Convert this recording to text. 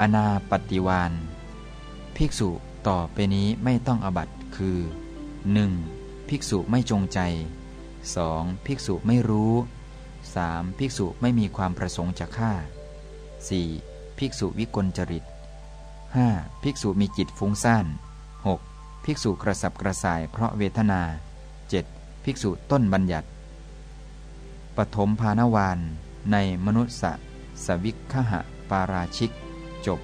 อนาปฏิวานภิกษุต่อไปนี้ไม่ต้องอบัตคือ 1. ภิกษุไม่จงใจ 2. ภิกษุไม่รู้ 3. ภิกษุไม่มีความประสงค์จะฆ่า 4. ภิกษุวิกลจริต 5. ภิกษุมีจิตฟุ้งซ่าน 6. ภิกษุกระสับกระส่ายเพราะเวทนา 7. ภิกษุต้นบัญญัติ ปฐมภานวานในมนุษย์สวิคหะปาราชิก 쪽